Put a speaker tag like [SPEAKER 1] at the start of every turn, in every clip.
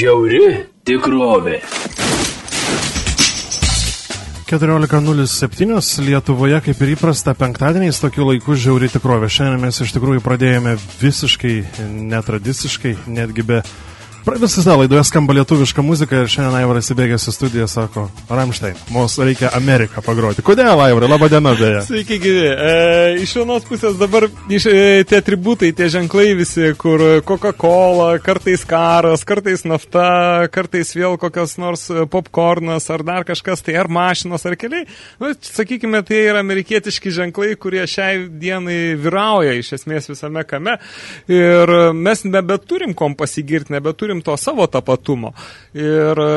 [SPEAKER 1] Žiauri tikrovė.
[SPEAKER 2] 14.07 Lietuvoje, kaip ir įprasta, penktadieniais tokiu laiku žiauri tikrovė. Šiandien mes iš tikrųjų pradėjome visiškai netradiciškai, netgi be... Visada laidoje skamba lietuviška muzika ir šiandien Aivaras įbėgęs į studiją sako, Ramštein, mums reikia Ameriką pagroti. Kodėl, Aivarai? Labą dieną, beje.
[SPEAKER 3] Sveiki, gyvi. E, iš vienos pusės dabar iš, e, tie atributai, tie ženklai visi, kur Coca-Cola, kartais karas, kartais nafta, kartais vėl kokios nors e, popcornas ar dar kažkas, tai ar mašinos, ar keliai. Nu, sakykime, tai yra amerikietiški ženklai, kurie šiai dienai vyrauja iš esmės visame kame. Ir mes nebeturim kom pasigirti, nebeturim to savo tapatumo. Ir e,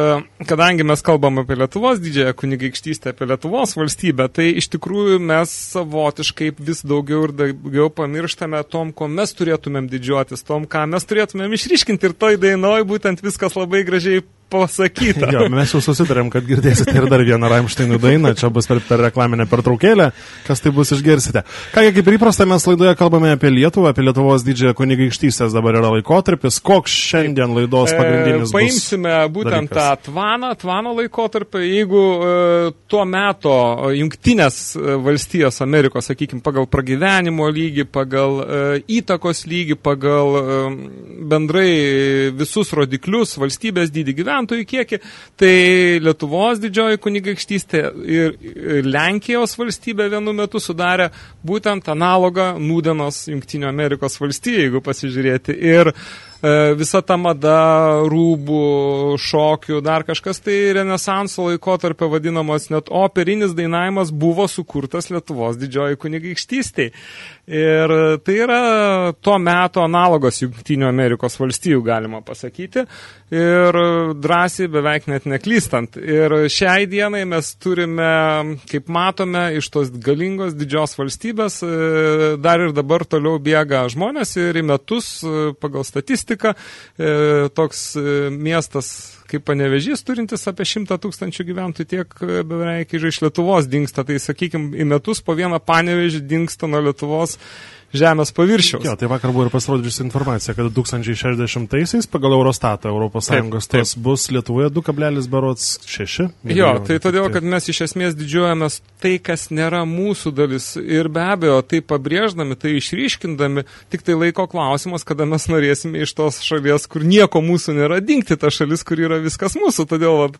[SPEAKER 3] kadangi mes kalbam apie Lietuvos didžiąją kunigaikštystę, apie Lietuvos valstybę, tai iš tikrųjų mes savotiškai vis daugiau ir daugiau pamirštame tom, ko mes turėtumėm didžiuotis, tom, ką mes turėtumėm išryškinti. Ir toj dainoj būtent viskas labai gražiai pasakyta.
[SPEAKER 2] Jo, mes jau susitarėm, kad girdėsite ir dar vieną Raimšteinų dainą, čia bus per, per reklaminę pertraukėlę, kas tai bus išgirsite. Ką, kaip ir įprasta, mes laidoje kalbame apie Lietuvą, apie Lietuvos didžiąją kunigaikštystės dabar yra laikotarpis, koks šiandien laidos pagrindinis
[SPEAKER 3] e, Paimsime būtent
[SPEAKER 2] dalykas.
[SPEAKER 3] tą tvaną, tvano laikotarpį, jeigu e, tuo metu jungtinės e, valstijos Amerikos, sakykime, pagal pragyvenimo lygį, pagal e, įtakos lygį, pagal e, bendrai visus rodiklius, valstybės dydį gyventojų kiekį, tai Lietuvos didžioji kunigaikštystė ir Lenkijos valstybė vienu metu sudarė būtent analogą Nūdenos Jungtinio Amerikos valstijai, jeigu pasižiūrėti. Ir e, visa ta mada, rūbų, šokių, dar kažkas, tai renesanso laikotarpio vadinamos net operinis dainavimas buvo sukurtas Lietuvos didžioji kunigaikštystėje. Ir tai yra to meto analogos Junktinių Amerikos valstijų, galima pasakyti. Ir drąsiai beveik net neklystant. Ir šiai dienai mes turime, kaip matome, iš tos galingos didžios valstybės e, dar ir dabar toliau bėga žmonės ir į metus pagal statistiką e, toks e, miestas kaip panevežys, turintis apie 100 tūkstančių gyventojų, tiek beveik iš Lietuvos dinksta. Tai, sakykime, į metus po vieną panevežį dinksta nuo Lietuvos žemės paviršiaus.
[SPEAKER 2] Jo, tai vakar buvo ir pasirodžiusi informacija, kad 2060-aisiais pagal Eurostatą Europos Sąjungos tas bus Lietuvoje 2,6
[SPEAKER 3] Jo, tai todėl, kad mes iš esmės didžiuojamės tai, kas nėra mūsų dalis ir be abejo, tai pabrėždami, tai išryškindami, tik tai laiko klausimas, kada mes norėsime iš tos šalies, kur nieko mūsų nėra, dinkti tą šalis, kur yra viskas mūsų. Todėl vat,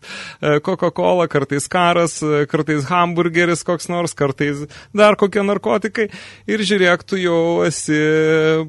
[SPEAKER 3] Coca-Cola, kartais karas, kartais hamburgeris koks nors, kartais dar kokie narkotikai. Ir žiūrėk, tu jau jau esi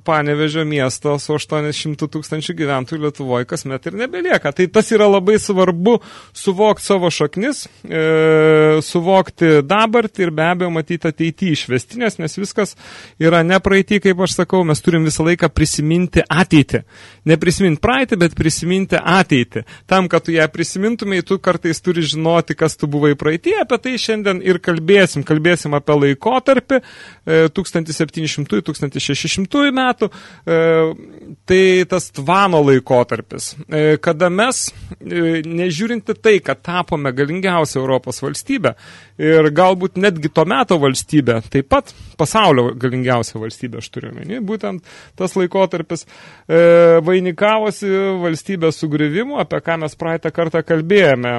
[SPEAKER 3] Panevežio miesto su 800 tūkstančių gyventojų Lietuvoje kasmet ir nebelieka. Tai tas yra labai svarbu suvokti savo šaknis, e, suvokti dabartį ir be abejo matyti ateityje išvestinės, nes viskas yra ne praeitį, kaip aš sakau, mes turim visą laiką prisiminti ateitį. Ne prisiminti praeitį, bet prisiminti ateitį. Tam, kad tu ją prisimintumai, tu kartais turi žinoti, kas tu buvai praeitie, apie tai šiandien ir kalbėsim. Kalbėsim apie laikotarpį e, 1700 1600 metų, e, tai tas tvano laikotarpis, e, kada mes, e, nežiūrinti tai, kad tapome galingiausią Europos valstybę ir galbūt netgi to meto valstybę, taip pat pasaulio galingiausią valstybę, aš turiu meni, būtent tas laikotarpis vainikavosi valstybės sugrivimu, apie ką mes praeitą kartą kalbėjome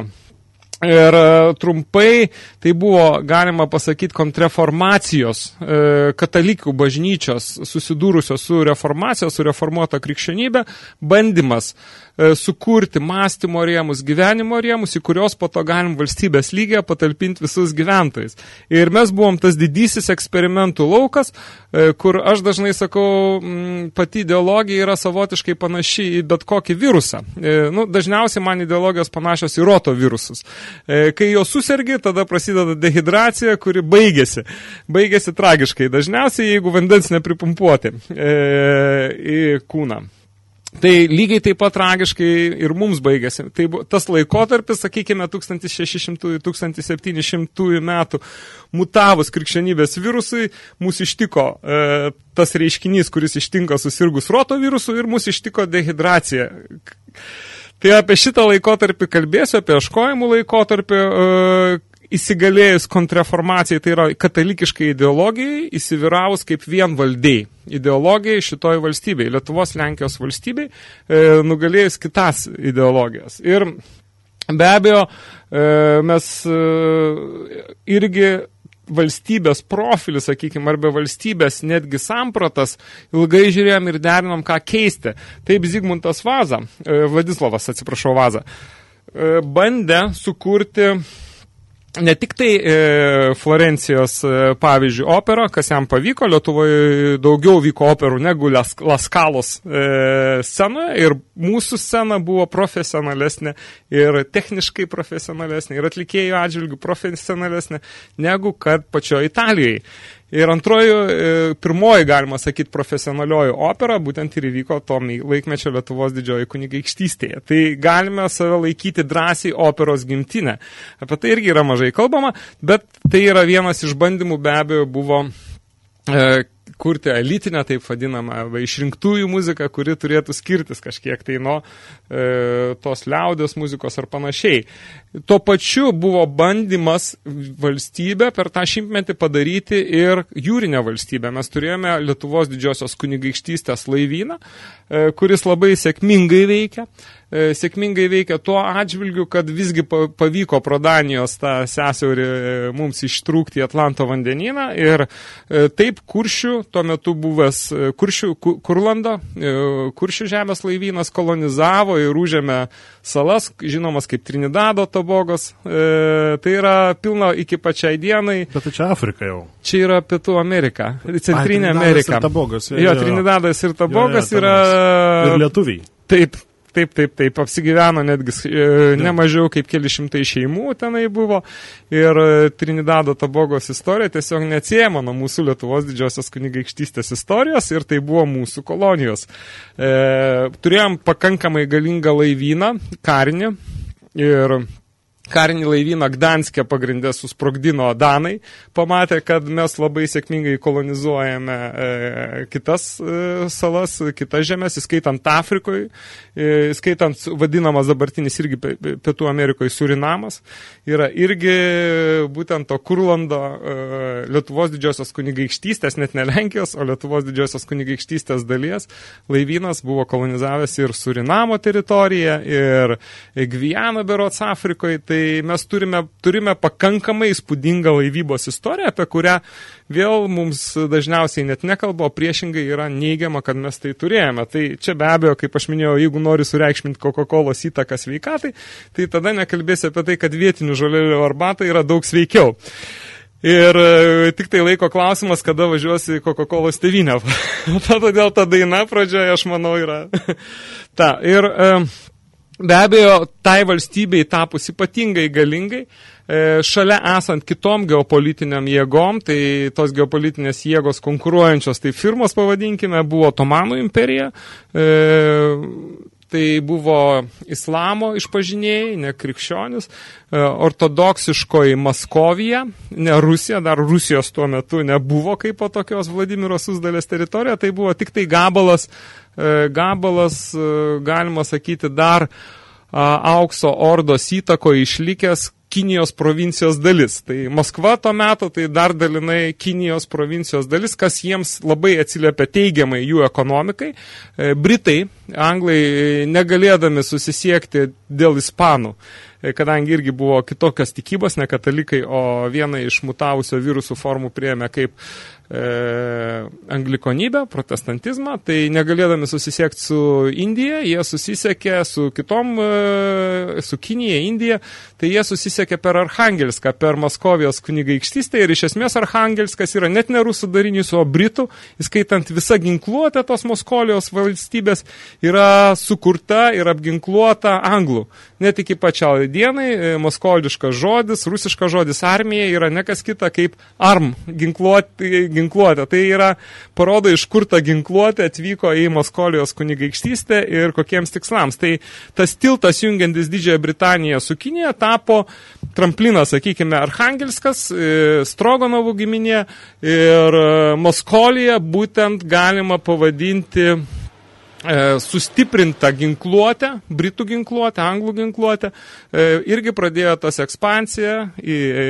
[SPEAKER 3] Ir e, trumpai tai buvo, galima pasakyti, kontreformacijos e, katalikų bažnyčios susidūrusios su reformacija, su reformuota krikščionybė, bandymas sukurti mąstymo rėmus, gyvenimo rėmus, į kurios po to galim valstybės lygiai patalpinti visus gyventojus. Ir mes buvom tas didysis eksperimentų laukas, e, kur aš dažnai sakau, pati ideologija yra savotiškai panaši į bet kokį virusą. E, nu, dažniausiai man ideologijos panašios į roto virusus. Kai jo susirgi, tada prasideda dehidracija, kuri baigėsi. Baigėsi tragiškai. Dažniausiai, jeigu vandens nepripumpuoti į kūną. Tai lygiai taip pat tragiškai ir mums baigėsi. Tai tas laikotarpis, sakykime, 1600-1700 metų mutavus krikščionybės virusui, mūsų ištiko e, tas reiškinys, kuris ištinka susirgus roto virusu ir mūsų ištiko dehidracija. Tai apie šitą laikotarpį kalbėsiu, apie aškojimų laikotarpį, e, įsigalėjus kontrreformacijai, tai yra katalikiškai ideologijai, įsivyravus kaip vienvaldėjai ideologijai šitoj valstybei, Lietuvos Lenkijos valstybei, e, nugalėjus kitas ideologijas. Ir be abejo, e, mes e, irgi valstybės profilį, sakykime, arba valstybės netgi sampratas, ilgai žiūrėjom ir derinom, ką keisti. Taip Zigmuntas Vaza, e, Vladislavas, atsiprašau, Vaza, e, bandė sukurti ne tik tai e, Florencijos, e, pavyzdžiui, opera, kas jam pavyko, Lietuvoje daugiau vyko operų negu Las, Laskalos e, scenoje ir mūsų scena buvo profesionalesnė ir techniškai profesionalesnė ir atlikėjų atžvilgių profesionalesnė negu kad pačioje Italijoje. Ir antroji, e, pirmoji, galima sakyti, profesionalioji opera būtent ir įvyko to laikmečio Lietuvos didžioji kunigaikštystėje. Tai galime save laikyti drąsiai operos gimtinę. Apie tai irgi yra mažai kalbama, bet tai yra vienas iš bandymų be abejo buvo e, kurti elitinę, taip vadinamą, va, išrinktųjų muziką, kuri turėtų skirtis kažkiek tai nuo tos liaudės muzikos ar panašiai. Tuo pačiu buvo bandymas valstybę per tą šimtmetį padaryti ir jūrinę valstybę. Mes turėjome Lietuvos didžiosios kunigaikštystės laivyną, e, kuris labai sėkmingai veikia. E, sėkmingai veikia tuo atžvilgiu, kad visgi pavyko pro Danijos tą sesiaurį e, mums ištrūkti į Atlanto vandenyną ir e, taip kuršių, tuo metu buvęs kuršių, Kurlando, kuršių žemės laivynas kolonizavo ir užėmė salas, žinomas kaip Trinidado tobogos. Tai yra pilna iki pačiai dienai.
[SPEAKER 2] Bet tai čia Afrika jau.
[SPEAKER 3] Čia yra Pietų Amerika, Centrinė
[SPEAKER 2] Ai,
[SPEAKER 3] Amerika.
[SPEAKER 2] Ir tabogas,
[SPEAKER 3] jo, jo, Trinidadas ir tabogas jo, jo, yra...
[SPEAKER 2] Ir lietuviai.
[SPEAKER 3] Taip, Taip, taip, taip, apsigyveno netgi e, ne mažiau kaip keli šimtai šeimų tenai buvo ir e, Trinidado Tabogos istorija tiesiog neatsiejama nuo mūsų Lietuvos didžiosios kunigaikštystės istorijos ir tai buvo mūsų kolonijos. E, turėjom pakankamai galingą laivyną, karinį ir karinį laivyną Gdanskė pagrindę susprogdino Danai, pamatė, kad mes labai sėkmingai kolonizuojame e, kitas e, salas, kitas žemės, įskaitant Afrikoje, e, įskaitant vadinamas dabartinis irgi Pietų Amerikoje Surinamas, yra irgi būtent to Kurlando e, Lietuvos didžiosios kunigaikštystės, net ne Lenkijos, o Lietuvos didžiosios kunigaikštystės dalies laivynas buvo kolonizavęs ir Surinamo teritoriją, ir Gvianą berots Afrikoje, tai Tai mes turime, turime pakankamai įspūdingą laivybos istoriją, apie kurią vėl mums dažniausiai net nekalba, o priešingai yra neigiama, kad mes tai turėjome. Tai čia be abejo, kaip aš minėjau, jeigu nori sureikšminti Coca-Cola įtaką sveikatai, tai tada nekalbėsi apie tai, kad vietinių žolelių arbata yra daug sveikiau. Ir e, tik tai laiko klausimas, kada važiuosi Coca-Cola tevinę. Todėl ta daina pradžioje, aš manau, yra. ta, ir... E, Be abejo, tai valstybei tapus ypatingai galingai, e, šalia esant kitom geopolitiniam jėgom, tai tos geopolitinės jėgos konkuruojančios, tai firmos pavadinkime, buvo Otomanų imperija, e, tai buvo islamo išpažinėjai, ne krikščionis, e, ortodoksiškoji Maskovija, ne Rusija, dar Rusijos tuo metu nebuvo kaip po tokios Vladimiro Susdalės teritorija, tai buvo tik tai gabalas gabalas, e, galima sakyti, dar aukso ordos įtako išlikęs Kinijos provincijos dalis. Tai Maskva to meto, tai dar dalinai Kinijos provincijos dalis, kas jiems labai atsiliepia teigiamai jų ekonomikai. E, Britai, anglai, negalėdami susisiekti dėl ispanų, kadangi irgi buvo kitokios tikybos, ne katalikai, o vieną iš mutavusio virusų formų priėmė kaip e, anglikonybę, protestantizmą, tai negalėdami susisiekti su Indija, jie susisiekė su kitom, e, su Kinija, Indija, tai jie susisiekė per Arhangelską, per Maskovijos kunigaikštystę ir iš esmės Arhangelskas yra net ne rusų darinys, o britų, įskaitant visą ginkluotę tos Moskolijos valstybės, yra sukurta ir apginkluota anglų. Net iki pačiai dienai e, moskoliškas žodis, rusiškas žodis armija yra nekas kita kaip arm, ginkluotę. Tai yra, parodo, iš kur ta ginkluotė atvyko į Moskolijos kunigaikštystę ir kokiems tikslams. Tai tas tiltas jungiantis Didžiąją Britaniją su Kinija tapo tramplinas, sakykime, Arhangelskas, e, Strogonovų giminė ir e, Moskolija būtent galima pavadinti E, sustiprintą ginkluotę, britų ginkluotę, anglų ginkluotę, e, irgi pradėjo tas ekspansija į e,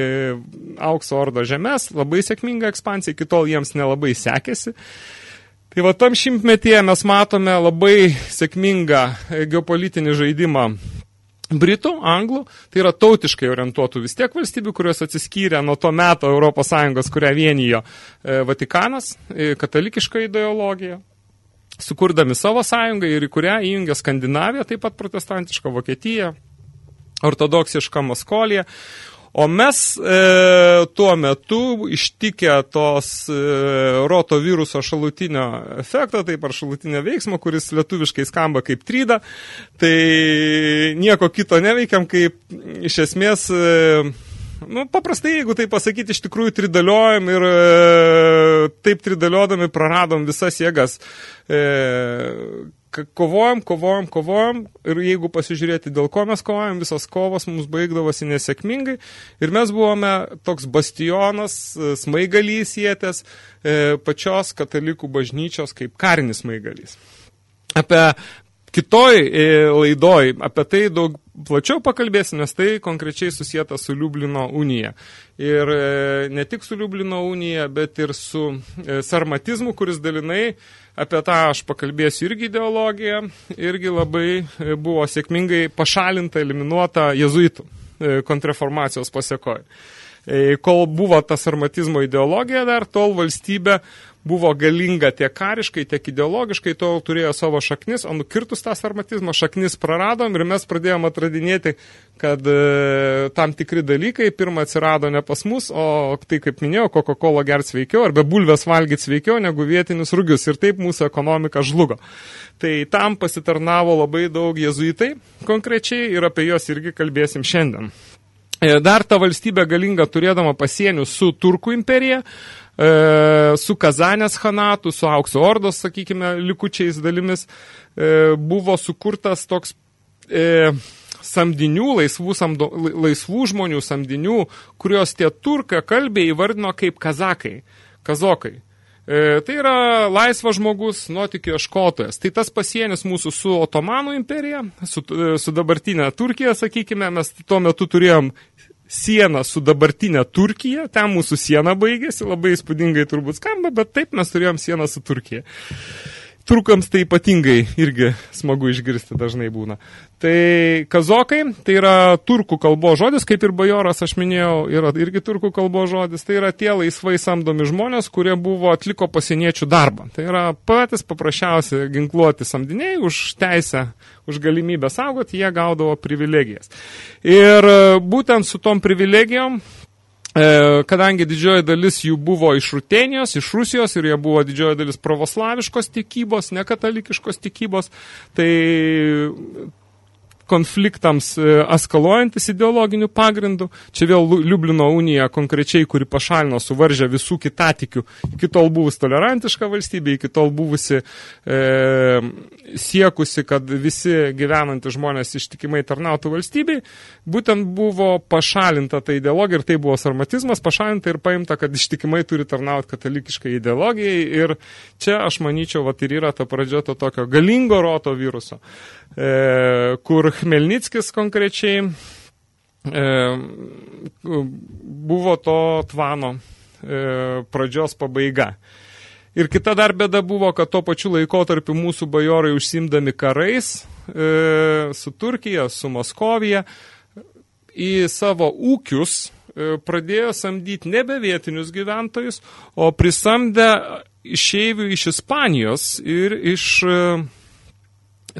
[SPEAKER 3] aukso ordo žemės, labai sėkminga ekspansija, iki tol jiems nelabai sekėsi. Tai va tam šimtmetyje mes matome labai sėkmingą geopolitinį žaidimą Britų, Anglų, tai yra tautiškai orientuotų vis tiek valstybių, kurios atsiskyrė nuo to meto Sąjungos, kurią vienijo Vatikanas, katalikiška ideologija, sukurdami savo sąjungą ir į kurią įjungė Skandinaviją, taip pat protestantišką Vokietiją, ortodoksišką Maskolija. O mes e, tuo metu ištikę tos e, roto viruso šalutinio efekto, taip ar šalutinio veiksmo, kuris lietuviškai skamba kaip tryda, tai nieko kito neveikiam, kaip iš esmės... E, nu, paprastai, jeigu tai pasakyti, iš tikrųjų tridaliojam ir e, taip tridaliodami praradom visas jėgas. E, K- Kovojam, kovojam, kovojam ir jeigu pasižiūrėti, dėl ko mes kovojam, visas kovas mums baigdavosi nesėkmingai ir mes buvome toks bastionas, e, smaigalys jėtės e, pačios katalikų bažnyčios kaip karinis smaigalys. Apie kitoj e, laidoj, apie tai daug plačiau pakalbėsim, nes tai konkrečiai susijęta su Liublino unija. Ir e, ne tik su Liublino unija, bet ir su e, sarmatizmu, kuris dalinai apie tą aš pakalbėsiu irgi ideologiją, irgi labai buvo sėkmingai pašalinta, eliminuota jezuitų kontrreformacijos pasiekoje. Kol buvo ta sarmatizmo ideologija dar, tol valstybė buvo galinga tiek kariškai, tiek ideologiškai, tol turėjo savo šaknis, o nukirtus tą sarmatizmą šaknis praradom ir mes pradėjom atradinėti, kad e, tam tikri dalykai pirmą atsirado ne pas mus, o tai, kaip minėjau, Coca-Cola gert sveikiau arba bulves valgyti sveikiau negu vietinius rugius ir taip mūsų ekonomika žlugo. Tai tam pasitarnavo labai daug jezuitai konkrečiai ir apie juos irgi kalbėsim šiandien. E, Dar ta valstybė galinga turėdama pasienių su Turkų imperija, su Kazanės hanatu, su Aukso Ordos, sakykime, likučiais dalimis, e, buvo sukurtas toks e, samdinių, laisvų, samdo, lai- laisvų žmonių samdinių, kurios tie turka kalbė įvardino kaip kazakai, kazokai. E, tai yra laisvas žmogus, nuotikių ieškotojas. Tai tas pasienis mūsų su Otomanų imperija, su, e, su dabartinė Turkija, sakykime, mes tuo metu turėjom sieną su dabartinė Turkija, ten mūsų siena baigėsi, labai įspūdingai turbūt skamba, bet taip mes turėjom sieną su Turkija. Turkams tai ypatingai irgi smagu išgirsti dažnai būna. Tai kazokai, tai yra turkų kalbos žodis, kaip ir bajoras, aš minėjau, yra irgi turkų kalbos žodis. Tai yra tie laisvai samdomi žmonės, kurie buvo atliko pasieniečių darbą. Tai yra patys paprasčiausi ginkluoti samdiniai už teisę, už galimybę saugoti, jie gaudavo privilegijas. Ir būtent su tom privilegijom kadangi didžioji dalis jų buvo iš Rutenijos, iš Rusijos ir jie buvo didžioji dalis pravoslaviškos tikybos, nekatalikiškos tikybos, tai konfliktams e, eskaluojantis ideologinių pagrindų. Čia vėl Liublino unija konkrečiai, kuri pašalino, suvaržė visų kitatikių, iki tol buvus tolerantiška valstybė, iki tol buvusi e, siekusi, kad visi gyvenantys žmonės ištikimai tarnautų valstybei, būtent buvo pašalinta ta ideologija ir tai buvo sarmatizmas, pašalinta ir paimta, kad ištikimai turi tarnauti katalikiškai ideologijai. Ir čia aš manyčiau, vat ir yra ta pradžia to tokio galingo roto viruso, kur Chmelnickis konkrečiai e, buvo to tvano e, pradžios pabaiga. Ir kita dar bėda buvo, kad tuo pačiu laikotarpiu mūsų bajorai užsimdami karais e, su Turkija, su Moskovija, į savo ūkius e, pradėjo samdyti nebe vietinius gyventojus, o prisamdę išeivių iš Ispanijos ir iš e,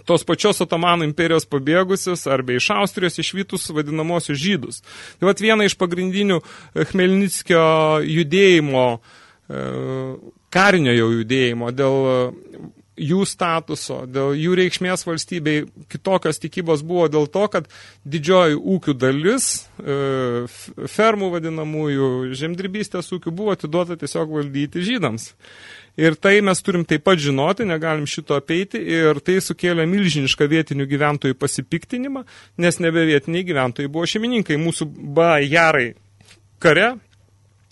[SPEAKER 3] tos pačios Otomanų imperijos pabėgusius arba iš Austrijos išvytus vadinamosius žydus. Tai vat viena iš pagrindinių e, Chmelnickio judėjimo, e, karinio jau judėjimo dėl e, jų statuso, dėl jų reikšmės valstybei kitokios tikybos buvo dėl to, kad didžioji ūkių dalis, fermų vadinamųjų, žemdirbystės ūkių buvo atiduota tiesiog valdyti žydams. Ir tai mes turim taip pat žinoti, negalim šito apeiti ir tai sukėlė milžinišką vietinių gyventojų pasipiktinimą, nes nebe vietiniai gyventojai buvo šeimininkai. Mūsų bajarai kare,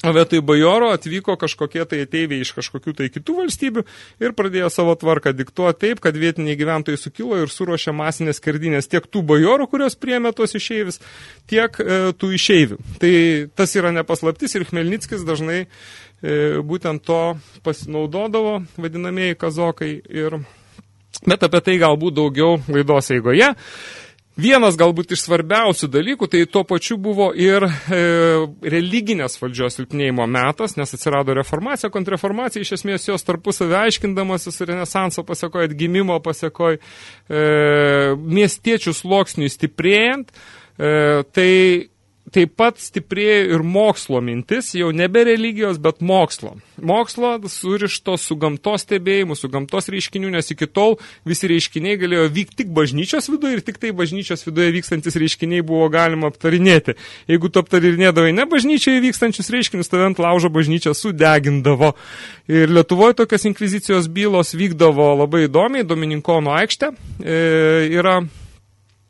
[SPEAKER 3] o vietoj bajoro atvyko kažkokie tai ateiviai iš kažkokių tai kitų valstybių ir pradėjo savo tvarką diktuoti taip, kad vietiniai gyventojai sukilo ir suruošė masinės skerdinės tiek tų bajorų, kurios priemė tos išeivis, tiek e, tų išeivių. Tai tas yra nepaslaptis ir Chmelnickis dažnai būtent to pasinaudodavo, vadinamieji kazokai. Ir, bet apie tai galbūt daugiau laidos eigoje. Vienas galbūt iš svarbiausių dalykų, tai tuo pačiu buvo ir e, religinės valdžios silpnėjimo metas, nes atsirado reformacija, kontrreformacija, iš esmės jos tarpusavį aiškindamasis renesanso pasiekoje, atgimimo pasiekoje, e, miestiečių sluoksniui stiprėjant, e, tai taip pat stiprėjo ir mokslo mintis, jau nebe religijos, bet mokslo. Mokslo surišto su gamtos stebėjimu, su gamtos reiškiniu, nes iki tol visi reiškiniai galėjo vykti tik bažnyčios viduje ir tik tai bažnyčios viduje vykstantis reiškiniai buvo galima aptarinėti. Jeigu tu aptarinėdavai ne bažnyčioje vykstančius reiškinius, tave ant laužo bažnyčia sudegindavo. Ir Lietuvoje tokios inkvizicijos bylos vykdavo labai įdomiai, Domininkono aikštė e, yra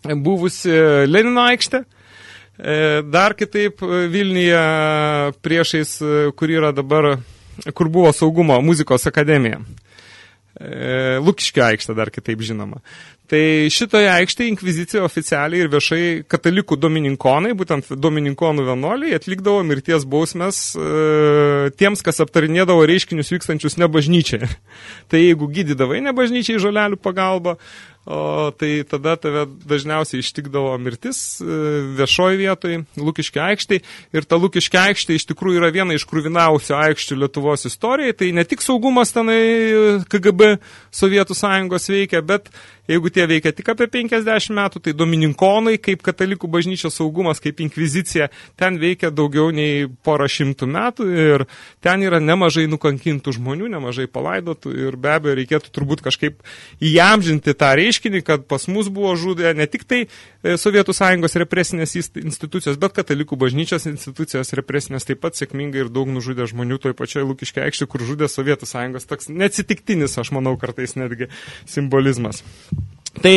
[SPEAKER 3] buvusi Lenino aikštė. E, dar kitaip e, Vilniuje priešais, e, kur yra dabar, kur buvo saugumo muzikos akademija. Lukiškio aikštė dar kitaip žinoma. Tai šitoje aikštėje inkvizicija oficialiai ir viešai katalikų domininkonai, būtent domininkonų vienuoliai, atlikdavo mirties bausmes e, tiems, kas aptarinėdavo reiškinius vykstančius ne bažnyčiai. tai jeigu gydydavai ne bažnyčiai žolelių pagalba, o tai tada tave dažniausiai ištikdavo mirtis e, viešoje vietoje, Lukiškio aikštėje. Ir ta Lukiškio aikštė iš tikrųjų yra viena iš krūviniausių aikščių Lietuvos istorijoje. Tai ne tik saugumas tenai e, KGB Sovietų sąjungos veikia, bet Jeigu tie veikia tik apie 50 metų, tai domininkonai, kaip katalikų bažnyčios saugumas, kaip inkvizicija, ten veikia daugiau nei porą šimtų metų ir ten yra nemažai nukankintų žmonių, nemažai palaidotų ir be abejo reikėtų turbūt kažkaip įamžinti tą reiškinį, kad pas mus buvo žudė ne tik tai e, Sovietų sąjungos represinės institucijos, bet katalikų bažnyčios institucijos represinės taip pat sėkmingai ir daug nužudė žmonių toj pačioj Lukiškė aikštė, kur žudė Sovietų sąjungos. Toks neatsitiktinis, aš manau, kartais netgi simbolizmas. Tai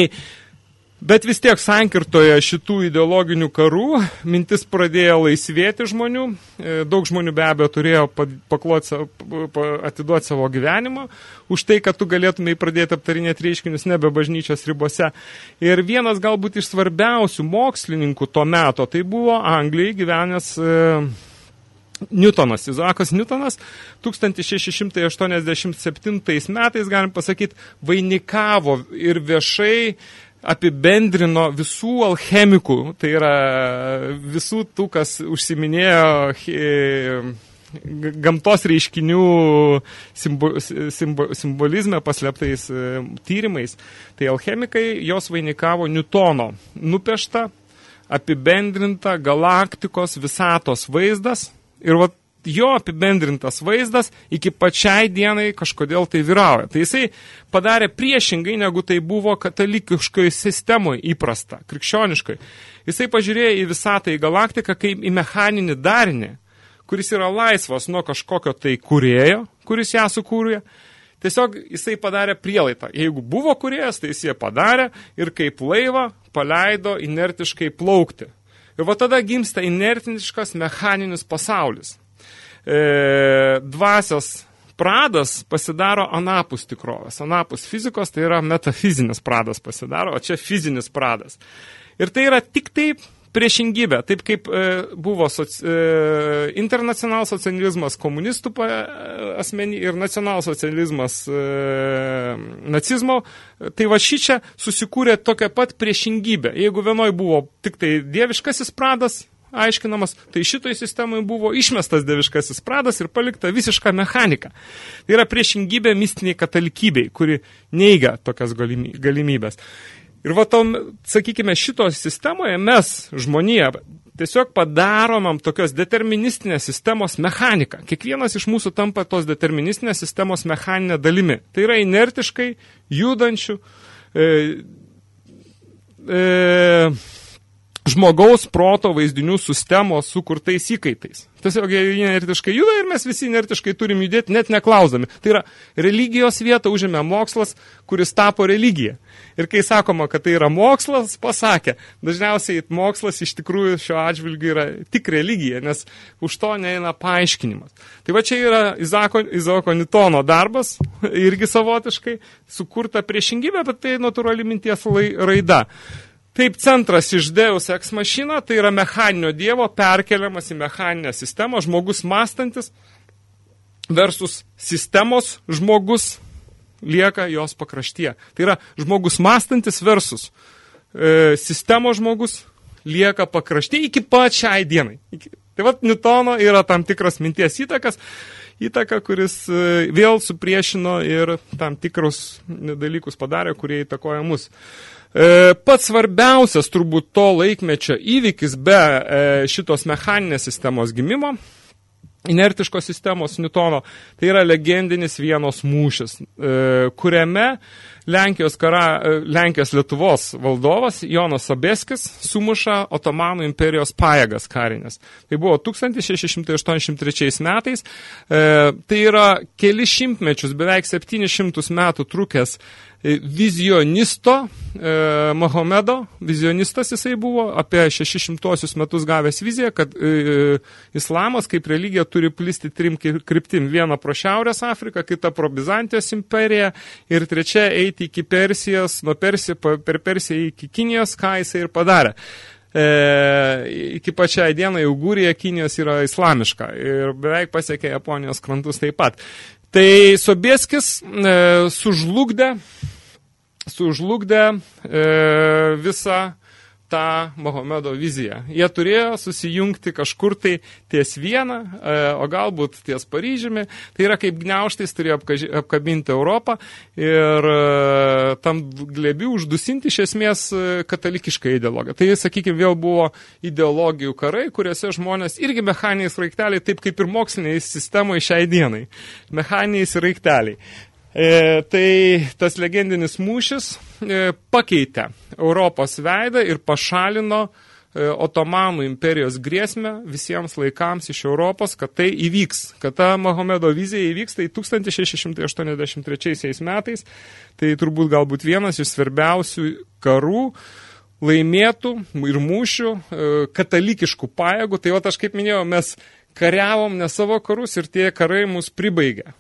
[SPEAKER 3] Bet vis tiek sankirtoje šitų ideologinių karų mintis pradėjo laisvėti žmonių. E, daug žmonių be abejo turėjo pakloti, atiduoti savo gyvenimą už tai, kad tu galėtumai pradėti aptarinėti reiškinius nebe bažnyčios ribose. Ir vienas galbūt iš svarbiausių mokslininkų to meto tai buvo Anglijai gyvenęs e, Newtonas, Izakas Newtonas 1687 metais, galim pasakyti, vainikavo ir viešai apibendrino visų alchemikų, tai yra visų tų, kas užsiminėjo gamtos reiškinių simbo, simbo, simbolizme paslėptais e, tyrimais. Tai alchemikai jos vainikavo Newtono nupeštą, apibendrinta galaktikos visatos vaizdas, Ir vat jo apibendrintas vaizdas iki pačiai dienai kažkodėl tai vyrauja. Tai jisai padarė priešingai, negu tai buvo katalikiškoje sistemoje įprasta, krikščioniškai. Jisai pažiūrėjo į visatą, į galaktiką kaip į mechaninį darinį, kuris yra laisvas nuo kažkokio tai kurėjo, kuris ją sukūrė. Tiesiog jisai padarė prielaidą. Jeigu buvo kuriejas, tai jis jie padarė ir kaip laivą paleido inertiškai plaukti. Ir va tada gimsta inertiškas mechaninis pasaulis. E, dvasios pradas pasidaro anapus tikrovės. Anapus fizikos tai yra metafizinis pradas pasidaro, o čia fizinis pradas. Ir tai yra tik taip priešingybė, taip kaip e, buvo soci, e, internacionalsocializmas komunistų pa, e, asmenį ir nacionalsocializmas e, nacizmo, tai va šį čia susikūrė tokia pat priešingybė. Jeigu vienoj buvo tik tai dieviškasis pradas, aiškinamas, tai šitoj sistemai buvo išmestas deviškasis pradas ir palikta visiška mechanika. Tai yra priešingybė mistiniai katalikybei, kuri neigia tokias galimybės. Ir va tom, sakykime, šito sistemoje mes, žmonija, tiesiog padaromam tokios deterministinės sistemos mechaniką. Kiekvienas iš mūsų tampa tos deterministinės sistemos mechaninė dalimi. Tai yra inertiškai judančių e, e, žmogaus proto vaizdinių sistemos sukurtais įkaitais. Tiesiog jie inertiškai juda ir mes visi inertiškai turim judėti, net neklausdami. Tai yra religijos vietą užėmė mokslas, kuris tapo religija. Ir kai sakoma, kad tai yra mokslas, pasakė, dažniausiai mokslas iš tikrųjų šiuo atžvilgiu yra tik religija, nes už to neina paaiškinimas. Tai va čia yra Izako, Izako Nitono darbas, irgi savotiškai, sukurta priešingybė, bet tai natūrali minties raida. Taip centras iš Deus ex machina, tai yra mechaninio dievo perkeliamas į mechaninę sistemą, žmogus mąstantis versus sistemos žmogus lieka jos pakraštyje. Tai yra žmogus mąstantis versus e, sistemos žmogus lieka pakraštyje iki pačiai dienai. Iki, tai vad Newtono yra tam tikras minties įtakas įtaką, kuris e, vėl supriešino ir tam tikrus dalykus padarė, kurie įtakoja mus. E, pats svarbiausias turbūt to laikmečio įvykis be e, šitos mechaninės sistemos gimimo inertiškos sistemos Newtono, tai yra legendinis vienos mūšis, kuriame Lenkijos, kara, e, Lenkijos Lietuvos valdovas Jonas Sabeskis sumuša Otomanų imperijos pajėgas karinės. Tai buvo 1683 metais. E, tai yra keli šimtmečius, beveik 700 metų trukęs E, vizionisto e, Mahomedo, vizionistas jisai buvo, apie 600 metus gavęs viziją, kad e, islamas kaip religija turi plisti trim kryptim. Viena pro Šiaurės Afriką, kita pro Bizantijos imperiją ir trečia eiti iki Persijos, nuo Persijos, per Persiją iki Kinijos, ką jisai ir padarė. E, iki pačiai dienai Ugurija Kinijos yra islamiška ir beveik pasiekė Japonijos krantus taip pat. Tai Sobieskis e, sužlugdė, sužlugdė e, visą tą Mahomedo viziją. Jie turėjo susijungti kažkur tai ties vieną, e, o galbūt ties Paryžiumi. Tai yra kaip gniauštais turėjo apkabinti Europą ir e, tam glebių uždusinti iš esmės e, katalikišką ideologiją. Tai, sakykime, vėl buvo ideologijų karai, kuriuose žmonės irgi mechaniniais raikteliai, taip kaip ir moksliniai sistemoje šiai dienai. Mechaniniais raikteliai. E, tai tas legendinis mūšis e, pakeitė Europos veidą ir pašalino e, Otomanų imperijos grėsmę visiems laikams iš Europos, kad tai įvyks, kad ta Mahomedo vizija įvyks, tai 1683 metais, tai turbūt galbūt vienas iš svarbiausių karų, laimėtų ir mūšių e, katalikiškų pajėgų. Tai o aš kaip minėjau, mes kariavom ne savo karus ir tie karai mus pribaigė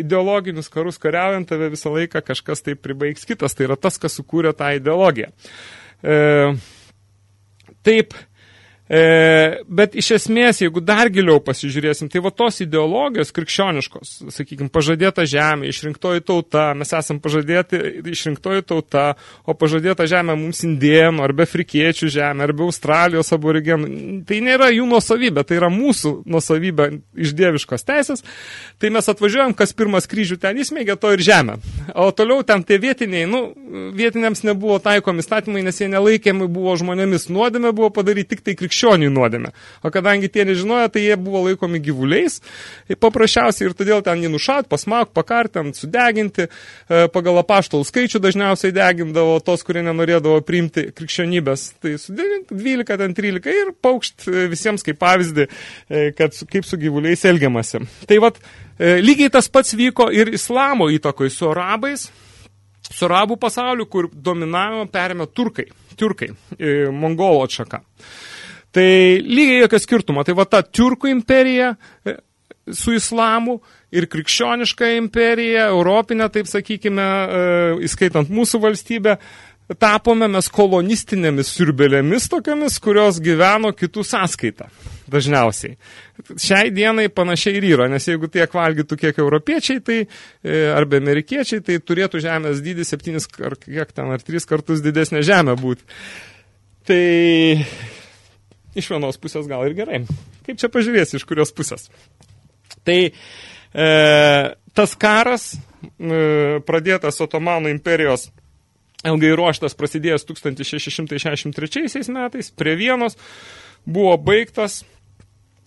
[SPEAKER 3] ideologinius karus kariaujant tave visą laiką kažkas taip pribaigs kitas. Tai yra tas, kas sukūrė tą ideologiją. E, taip, E, bet iš esmės, jeigu dar giliau pasižiūrėsim, tai va tos ideologijos krikščioniškos, sakykime, pažadėta žemė, išrinktoji tauta, mes esam pažadėti išrinktoji tauta, o pažadėta žemė mums indėnų, arba afrikiečių žemė, arba Australijos aborigenų, tai nėra jų nuosavybė, tai yra mūsų nuosavybė iš dieviškos teisės, tai mes atvažiuojam, kas pirmas kryžių ten įsmėgė, to ir žemė. O toliau ten tie vietiniai, nu, vietiniams nebuvo taikomi statymai, nes jie nelaikėmi buvo žmonėmis nuodėme, buvo padaryti tik tai krikščioniškai krikščionių nuodėmę. O kadangi tie nežinojo, tai jie buvo laikomi gyvuliais, paprasčiausiai ir todėl ten jį nušaut, pasmauk, pakart, ten sudeginti, e, pagal apaštalų skaičių dažniausiai degindavo tos, kurie nenorėdavo priimti krikščionybės. Tai sudeginti 12, ten 13 ir paukšt e, visiems kaip pavyzdį, e, kad kaip su gyvuliais elgiamasi. Tai vat, lygiai tas pats vyko ir islamo įtakoj su arabais, su arabų pasauliu, kur dominavimą perėmė turkai, turkai, mongolo atšaka. Tai lygiai jokio skirtumo. Tai va ta Turkų imperija e, su islamu ir krikščioniška imperija, europinė, taip sakykime, e, įskaitant mūsų valstybę, tapome mes kolonistinėmis siurbelėmis tokiamis, kurios gyveno kitų sąskaitą dažniausiai. Šiai dienai panašiai ir yra, nes jeigu tiek valgytų kiek europiečiai, tai, e, arba amerikiečiai, tai turėtų žemės dydį septynis, ar kiek ten, ar tris kartus didesnė žemė būti. Tai iš vienos pusės gal ir gerai. Kaip čia pažiūrėsi, iš kurios pusės. Tai e, tas karas e, pradėtas Otomanų imperijos ilgai ruoštas prasidėjęs 1663 metais prie vienos buvo baigtas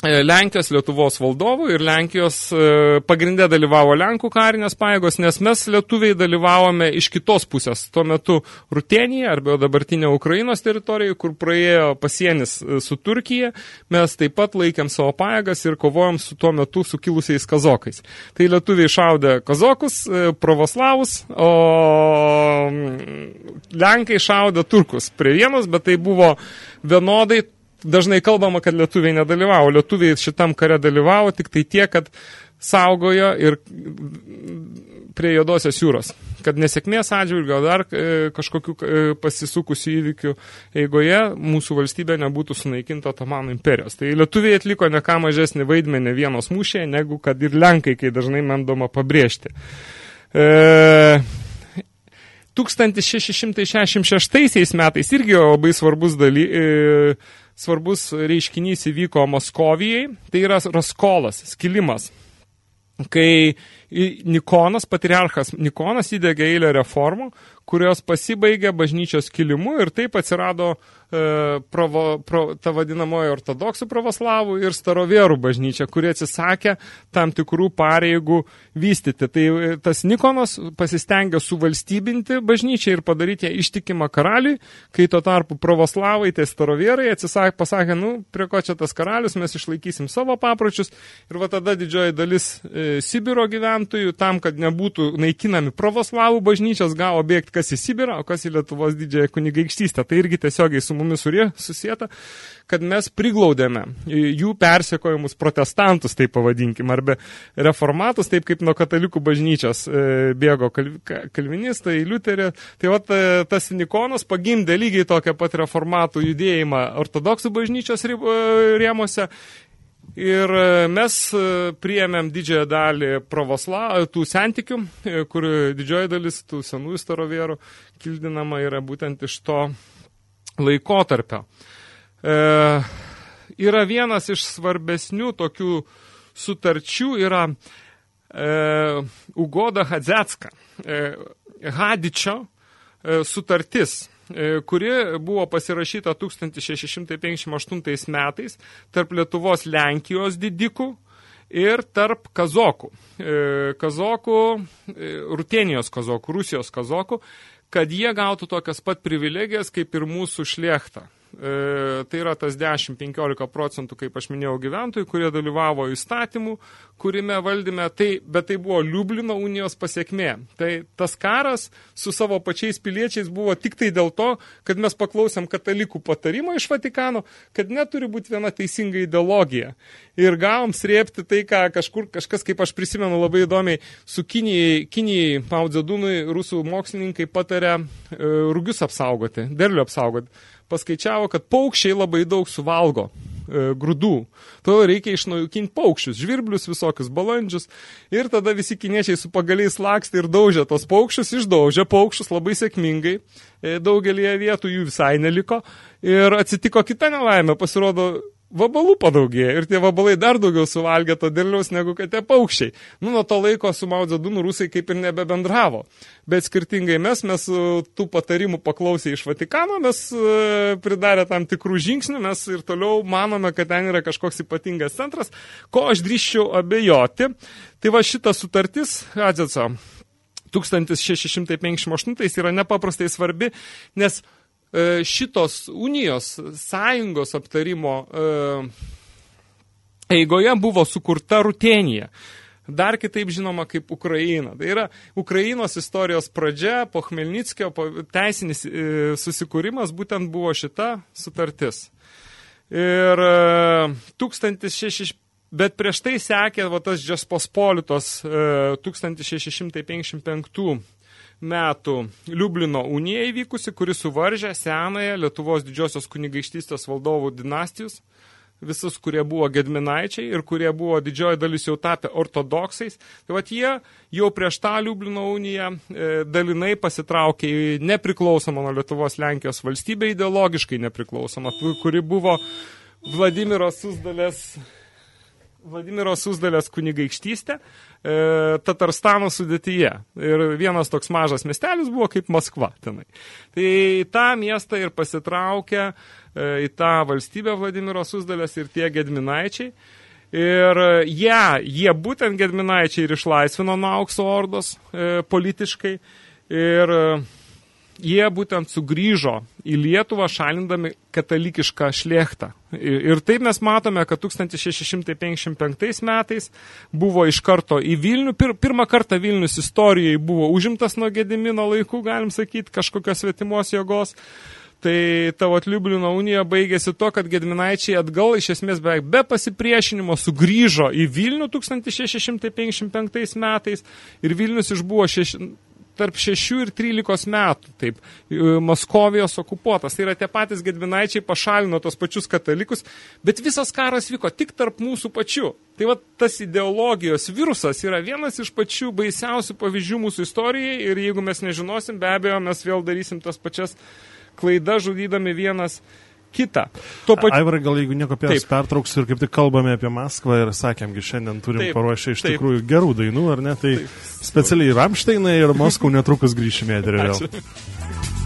[SPEAKER 3] Lenkijos Lietuvos valdovų ir Lenkijos e, pagrindė dalyvavo Lenkų karinės pajėgos, nes mes lietuviai dalyvavome iš kitos pusės. Tuo metu Rutėnyje arba dabartinė Ukrainos teritorija, kur praėjo pasienis e, su Turkija, mes taip pat laikėm savo pajėgas ir kovojom su tuo metu sukilusiais kazokais. Tai lietuviai šaudė kazokus, pravoslavus, o Lenkai šaudė turkus prie vienos, bet tai buvo vienodai dažnai kalbama, kad lietuviai nedalyvavo. Lietuviai šitam kare dalyvavo tik tai tie, kad saugojo ir prie Jodosios jūros. Kad nesėkmės atžvilgio dar e, kažkokių e, pasisukusių įvykių eigoje mūsų valstybė nebūtų sunaikinta Otomanų imperijos. Tai lietuviai atliko ne ką mažesnį vaidmenį vienos mūšėje, negu kad ir Lenkai, kai dažnai mendoma pabrėžti. E, 1666 metais irgi labai svarbus daly, e, svarbus reiškinys įvyko Moskovijai, tai yra raskolas, skilimas. kai Nikonas, patriarchas Nikonas įdėgė eilę reformų, kurios pasibaigė bažnyčios kilimu ir taip atsirado e, provo, pro, ta vadinamoji ortodoksų pravoslavų ir starovėrų bažnyčia, kurie atsisakė tam tikrų pareigų vystyti. Tai e, tas Nikonas pasistengė suvalstybinti bažnyčią ir padaryti ją ištikimą karaliui, kai tuo tarpu pravoslavai, tai starovėrai atsisakė, pasakė, nu, prie ko čia tas karalius, mes išlaikysim savo papročius ir va tada didžioji dalis e, Sibiro gyventojų, tam, kad nebūtų naikinami pravoslavų bažnyčios, gavo bėgti kas į Sibirą, o kas į Lietuvos didžiąją kunigaikštystę. Tai irgi tiesiogiai su mumis susieta, kad mes priglaudėme jų persekojimus protestantus, taip pavadinkim, arba reformatus, taip kaip nuo katalikų bažnyčios e, bėgo kalvinistai, liuterė. Tai vat, e, tas Nikonas pagimdė lygiai tokią pat reformatų judėjimą ortodoksų bažnyčios e, rėmose Ir e, mes e, priėmėm didžiąją dalį pravosla, tų santykių, e, kur didžioji dalis tų senųjų starovėrų kildinama yra būtent iš to laikotarpio. E, yra vienas iš svarbesnių tokių sutarčių, yra e, Ugoda Hadzetska, e, Hadičio e, sutartis E, kuri buvo pasirašyta 1658 metais tarp Lietuvos Lenkijos didikų ir tarp kazokų. E, kazokų, e, Rutienijos kazokų, Rusijos kazokų, kad jie gautų tokias pat privilegijas kaip ir mūsų šlechta. E, tai yra tas 10-15 procentų, kaip aš minėjau, gyventojų, kurie dalyvavo įstatymų, kurime valdyme, tai, bet tai buvo Liublino unijos pasiekmė. Tai tas karas su savo pačiais piliečiais buvo tik tai dėl to, kad mes paklausėm katalikų patarimo iš Vatikano, kad neturi būti viena teisinga ideologija. Ir gavom srėpti tai, ką kažkur, kažkas, kaip aš prisimenu labai įdomiai, su Kinijai, Kinijai Mao Dzedūnui rusų mokslininkai patarė e, rugius apsaugoti, derlių apsaugoti paskaičiavo, kad paukščiai labai daug suvalgo e, grūdų. Todėl reikia išnaukinti paukščius, žvirblius visokius, balandžius. Ir tada visi kiniečiai su pagaliais lakstė ir daužė tos paukščius, išdaužė paukščius labai sėkmingai. E, daugelį vietų jų visai neliko. Ir atsitiko kita nelaimė, pasirodo, vabalų padaugėjo ir tie vabalai dar daugiau suvalgė to derliaus negu kad tie paukščiai. Nu, nuo to laiko su Mao Dzedunu rusai kaip ir nebebendravo. Bet skirtingai mes, mes e, tų patarimų paklausė iš Vatikano, mes e, pridarė tam tikrų žingsnių, mes ir toliau manome, kad ten yra kažkoks ypatingas centras, ko aš drįščiau abejoti. Tai va šitas sutartis, Adzeco, 1658 yra nepaprastai svarbi, nes šitos unijos sąjungos aptarimo e, eigoje buvo sukurta Rutenija. Dar kitaip žinoma kaip Ukraina. Tai yra Ukrainos istorijos pradžia, po Khmelnickio po teisinis e, susikūrimas būtent buvo šita sutartis. Ir 1600, bet prieš tai sekė va, tas Džespospolitos 1655 metų Liublino unija įvykusi, kuri suvaržė senąją Lietuvos didžiosios kunigaikštystės valdovų dinastijus, visus, kurie buvo gedminaičiai ir kurie buvo didžioji dalis jau tapę ortodoksais. Tai vat jie jau prieš tą Liublino uniją e, dalinai pasitraukė į nepriklausomą nuo Lietuvos Lenkijos valstybę, ideologiškai nepriklausomą, kuri buvo Vladimiro Susdalės Vladimiro Susdalės kunigaikštystė e, Tatarstano sudėtyje. Ir vienas toks mažas miestelis buvo kaip Maskva tenai. Tai tą miestą ir pasitraukė e, į tą valstybę Vladimiro Susdalės ir tie gedminaičiai. Ir jie, jie būtent gedminaičiai ir išlaisvino nuo aukso ordos e, politiškai. Ir e, jie būtent sugrįžo į Lietuvą šalindami katalikišką šlėchtą. Ir taip mes matome, kad 1655 metais buvo iš karto į Vilnių, pir, pirmą kartą Vilnius istorijai buvo užimtas nuo Gedimino laikų, galim sakyti, kažkokios svetimos jėgos. Tai tavo Liublino unija baigėsi to, kad Gedminaičiai atgal iš esmės beveik be pasipriešinimo sugrįžo į Vilnių 1655 metais ir Vilnius išbuvo šeš, tarp 6 ir 13 metų, taip, e, Maskovijos okupuotas. Tai yra tie patys Gedvinaičiai pašalino tos pačius katalikus, bet visas karas vyko tik tarp mūsų pačių. Tai va tas ideologijos virusas yra vienas iš pačių baisiausių pavyzdžių mūsų istorijai ir jeigu mes nežinosim, be abejo, mes vėl darysim tas pačias klaidas, žudydami vienas
[SPEAKER 4] kitą. Pač...
[SPEAKER 2] Aivarai, gal jeigu nieko apie jas pertrauksiu ir kaip tik kalbame apie Maskvą ir sakėmgi, šiandien turim
[SPEAKER 4] taip,
[SPEAKER 2] paruošę iš
[SPEAKER 4] taip.
[SPEAKER 2] tikrųjų gerų dainų, ar ne? Tai taip. specialiai Ramšteinai ir Moskau netrukus grįšime į vėl.
[SPEAKER 4] Ačiū.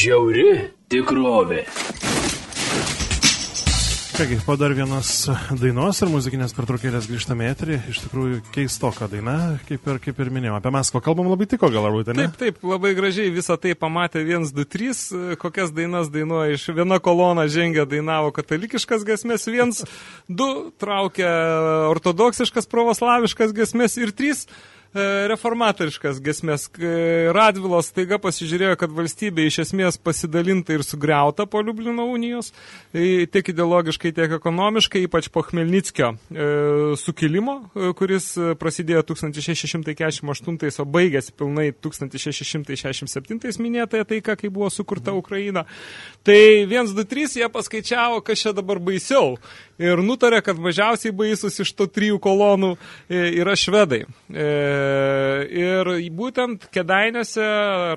[SPEAKER 1] Žiauri tikrovė.
[SPEAKER 2] Kągi, po dar vienos dainos ir muzikinės pertraukėlės grįžtame eterį. Iš tikrųjų, keistoka daina, kaip ir, kaip ir minėjau. Apie Maskvą kalbam labai tiko, gal arbūt, ne?
[SPEAKER 4] Taip, taip, labai gražiai visą tai pamatė 1, 2, 3, kokias dainas dainuoja. Iš viena kolona žengia dainavo katalikiškas gesmės, 1, 2 traukia ortodoksiškas, pravoslaviškas gesmės ir 3.
[SPEAKER 3] Trys reformatoriškas gesmės. E, Radvilos taiga pasižiūrėjo, kad valstybė iš esmės pasidalinta ir sugriauta po Liublino unijos, e, tiek ideologiškai, tiek ekonomiškai, ypač po Khmelnickio sukilimo, kuris prasidėjo 1648, o baigėsi pilnai 1667 minėtąją taiką, kai buvo sukurta Ukraina. Tai 1, 2, 3 jie paskaičiavo, kas čia dabar baisiau ir nutarė, kad mažiausiai baisus iš to trijų kolonų yra švedai. Ir būtent Kedainėse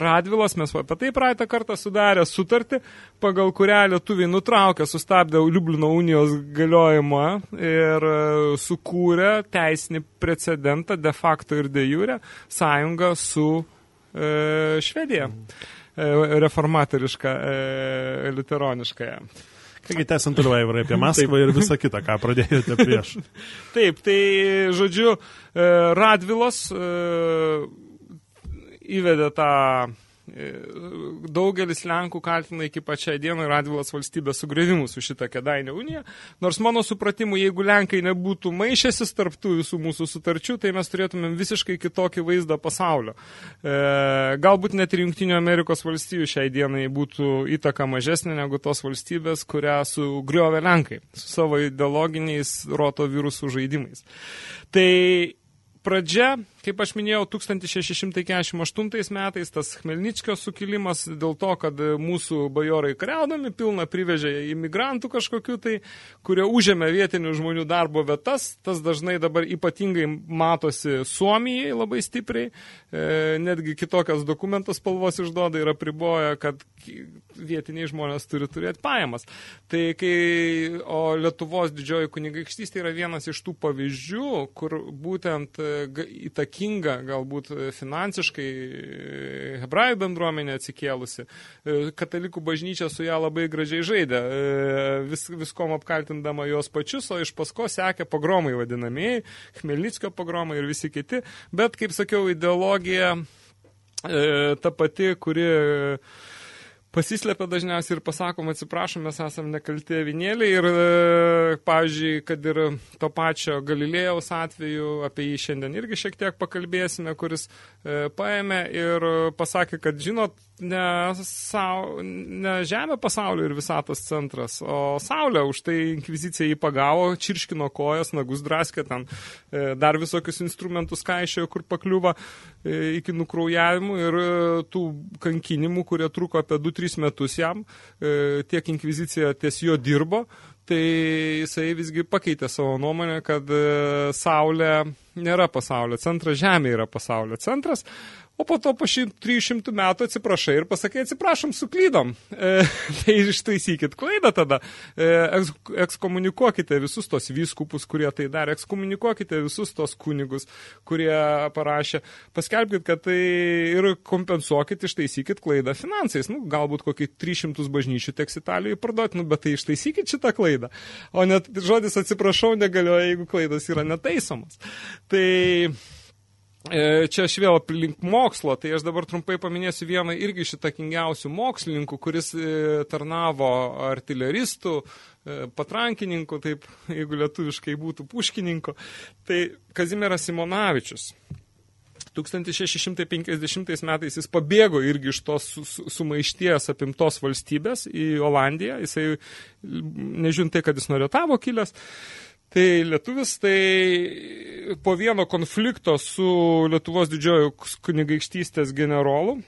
[SPEAKER 3] Radvilos, mes apie tai praeitą kartą sudarė sutartį, pagal kurią lietuviai nutraukė, sustabdė Liublino unijos galiojimą ir sukūrė teisinį precedentą de facto ir de jure sąjungą su e, Švedija. E, reformatorišką, e, liuteroniškąją.
[SPEAKER 2] Kągi tęsiant toliau, Aivarai, apie Maskvą ir visą kitą, ką pradėjote prieš.
[SPEAKER 3] Taip, tai, žodžiu, e, Radvilos e, įvedė tą daugelis Lenkų kaltina iki pačią dieną Radvilos valstybės sugrėvimu su šitą kedainę uniją. Nors mano supratimu, jeigu Lenkai nebūtų maišęsis tarptų visų mūsų sutarčių, tai mes turėtumėm visiškai kitokį vaizdą pasaulio. E, galbūt net ir Junktinių Amerikos valstybių šiai dienai būtų įtaka mažesnė negu tos valstybės, kurią sugriovė Lenkai su savo ideologiniais roto virusų žaidimais. Tai pradžia Kaip aš minėjau, 1648 metais tas Khmelnickio sukilimas dėl to, kad mūsų bajorai kariaudami pilną privežė imigrantų kažkokiu tai, kurie užėmė vietinių žmonių darbo vietas. Tas dažnai dabar ypatingai matosi Suomijai labai stipriai. E, netgi kitokias dokumentos spalvos išduoda ir apriboja, kad vietiniai žmonės turi turėti pajamas. Tai kai, o Lietuvos didžioji kunigaikštystė yra vienas iš tų pavyzdžių, kur būtent e, įtakinga galbūt finansiškai e, hebrajų bendruomenė atsikėlusi. E, katalikų bažnyčia su ją labai gražiai žaidė, e, vis, viskom apkaltindama jos pačius, o iš pasko sekė pogromai vadinamieji, Khmelnickio pogromai ir visi kiti. Bet, kaip sakiau, ideologija ta pati, kuri pasislepia dažniausiai ir pasakom, atsiprašom, mes esame nekalti avinėliai ir, e, pavyzdžiui, kad ir to pačio Galilėjaus atveju, apie jį šiandien irgi šiek tiek pakalbėsime, kuris e, paėmė ir pasakė, kad žinot, ne, sau, ne Žemė pasaulio ir visatos centras, o Saulė, už tai inkvizicija jį pagavo, čirškino kojas, nagus draskė, ten e, dar visokius instrumentus kaišėjo, kur pakliuva iki nukraujavimų ir tų kankinimų, kurie truko apie 2-3 tris metus jam, e, tiek inkvizicija ties jo dirbo, tai jisai visgi pakeitė savo nuomonę, kad e, Saulė nėra pasaulio centras, Žemė yra pasaulio centras, o po to po 300 metų atsiprašai ir pasakai, atsiprašom, suklydom. E, tai ištaisykit klaidą tada. E, eks, ekskomunikuokite visus tos vyskupus, kurie tai darė, ekskomunikuokite visus tos kunigus, kurie parašė. Paskelbkite, kad tai ir kompensuokit, ištaisykit klaidą finansais. Nu, galbūt kokį 300 bažnyčių teks Italijoje parduoti, nu, bet tai ištaisykit šitą klaidą. O net žodis atsiprašau negalioja, jeigu klaidos yra netaisomas. Tai čia aš vėl link mokslo, tai aš dabar trumpai paminėsiu vieną irgi šitakingiausių mokslininkų, kuris e, tarnavo artileristų, e, patrankininkų, taip, jeigu lietuviškai būtų puškininkų, tai Kazimieras Simonavičius. 1650 metais jis pabėgo irgi iš tos sumaišties apimtos valstybės į Olandiją, jisai, nežiūrint tai, kad jis norėtavo kilęs, Tai lietuvis tai po vieno konflikto su Lietuvos didžiojo kunigaikštystės generolu,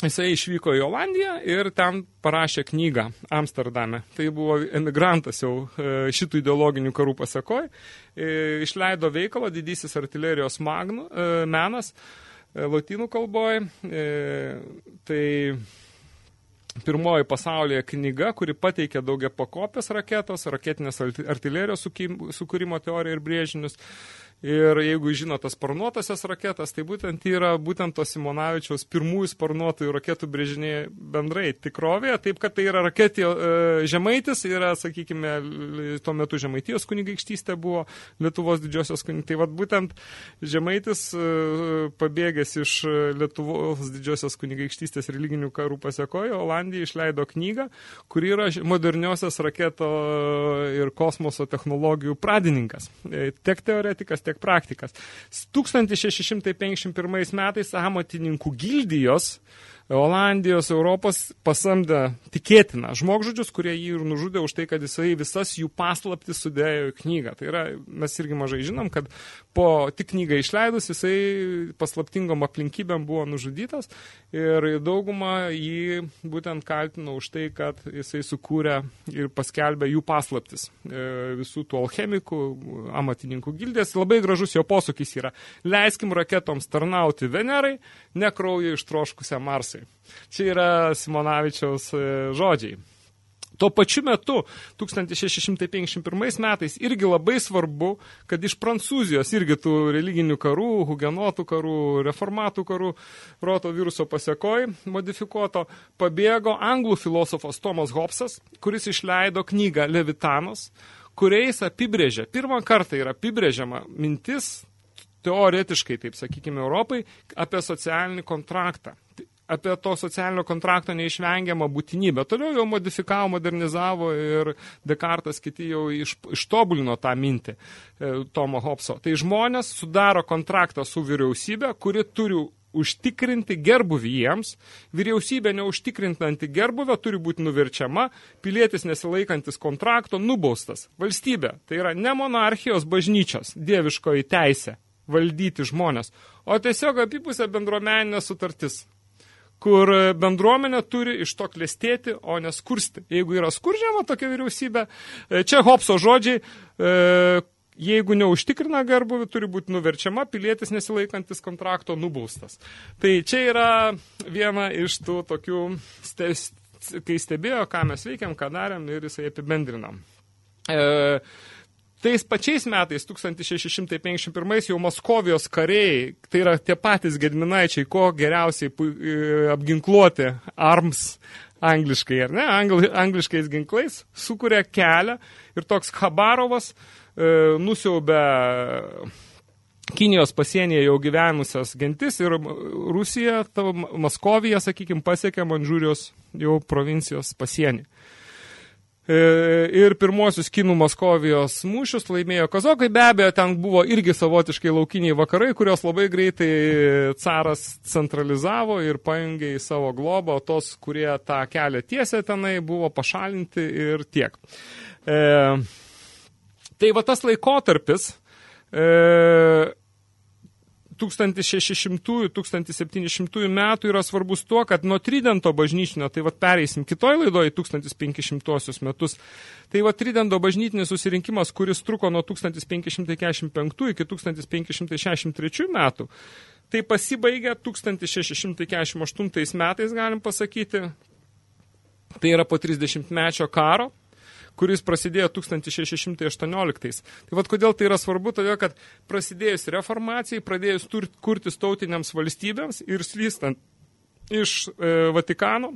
[SPEAKER 3] jisai išvyko į Olandiją ir ten parašė knygą Amsterdame. Tai buvo emigrantas jau e, šitų ideologinių karų pasakoj. E, išleido veikalą Didysis artilerijos magnu, e, menas lotynų kalboje. Tai pirmoji pasaulyje knyga, kuri pateikia daugia pakopės raketos, raketinės artilerijos sukūrimo teoriją ir brėžinius. Ir jeigu žino tas sparnuotasias raketas, tai būtent yra būtent to Simonavičiaus pirmųjų sparnuotojų raketų brėžiniai bendrai tikrovėje, taip kad tai yra raketė e, žemaitis, yra, sakykime, tuo metu žemaitijos kunigaikštystė buvo Lietuvos didžiosios kunigaikštystės. Tai vad būtent žemaitis e, pabėgęs iš Lietuvos didžiosios kunigaikštystės religinių karų pasiekojo, Olandija išleido knygą, kuri yra moderniosios raketo ir kosmoso technologijų pradininkas. E, tiek teoretikas, tiek tiek praktikas. 1651 metais amatininkų gildijos Olandijos, Europos pasamdė tikėtiną žmogžudžius, kurie jį ir nužudė už tai, kad jisai visas jų paslaptis sudėjo į knygą. Tai yra, mes irgi mažai žinom, kad po tik knygą išleidus jisai paslaptingom aplinkybėm buvo nužudytas ir daugumą jį būtent kaltino už tai, kad jisai sukūrė ir paskelbė jų paslaptis e, visų tų alchemikų, amatininkų gildės. Labai gražus jo posūkis yra. Leiskim raketoms tarnauti Venerai, ne kraujo ištroškusią Marsą. Čia yra Simonavičiaus e, žodžiai. Tuo pačiu metu 1651 metais irgi labai svarbu, kad iš Prancūzijos irgi tų religinių karų, hugenotų karų, reformatų karų, roto viruso pasiekoj modifikuoto, pabėgo anglų filosofas Tomas Hobsas, kuris išleido knygą Levitanos, kuriais apibrėžia, pirmą kartą yra apibrėžiama mintis, teoretiškai, taip sakykime, Europai, apie socialinį kontraktą apie to socialinio kontrakto neišvengiamą būtinybę. Toliau jau modifikavo, modernizavo ir Descartes kiti jau iš, ištobulino tą mintį e, Tomo Hobso. Tai žmonės sudaro kontraktą su vyriausybė, kuri turi užtikrinti gerbuvį jiems, vyriausybė neužtikrintanti gerbuvę turi būti nuverčiama, pilietis nesilaikantis kontrakto nubaustas. Valstybė, tai yra ne monarchijos bažnyčios, dieviškoji teisė valdyti žmonės, o tiesiog apipusė bendruomeninė sutartis kur bendruomenė turi iš to klestėti, o neskursti. Jeigu yra skurdžiama tokia vyriausybė, e, čia Hopso žodžiai, e, jeigu neužtikrina garbuvį, turi būti nuverčiama, pilietis nesilaikantis kontrakto nubaustas. Tai čia yra viena iš tų tokių, kai stebėjo, ką mes veikiam, ką darėm ir jisai apibendrinam. E, Tais pačiais metais, 1651, jau Moskovijos kariai, tai yra tie patys gedminaičiai, ko geriausiai e, apginkluoti arms angliškai, ar ne, Angli, angliškais ginklais, sukuria kelią ir toks Khabarovas e, nusiaubė Kinijos pasienyje jau gyvenusias gentis ir Rusija, tavo Maskovija, sakykime, pasiekė Manžūrijos jau provincijos pasienį. E, ir pirmuosius kinų Maskovijos mūšius laimėjo kazokai. Be abejo, ten buvo irgi savotiškai laukiniai vakarai, kurios labai greitai caras centralizavo ir pajungė į savo globą, o tos, kurie tą kelią tiesė tenai, buvo pašalinti ir tiek. E, tai va tas laikotarpis e, 1600-1700 metų yra svarbus tuo, kad nuo Tridento bažnyčinio, tai vat pereisim kitoj laidoje 1500 metus, tai vat Tridento bažnytinis susirinkimas, kuris truko nuo 1545 iki 1563 metų, tai pasibaigė 1648 metais, galim pasakyti, tai yra po 30 mečio karo, kuris prasidėjo 1618. Tai vad kodėl tai yra svarbu, todėl kad prasidėjus reformacijai, pradėjus kurtis tautiniams valstybėms ir slystant iš e, Vatikano,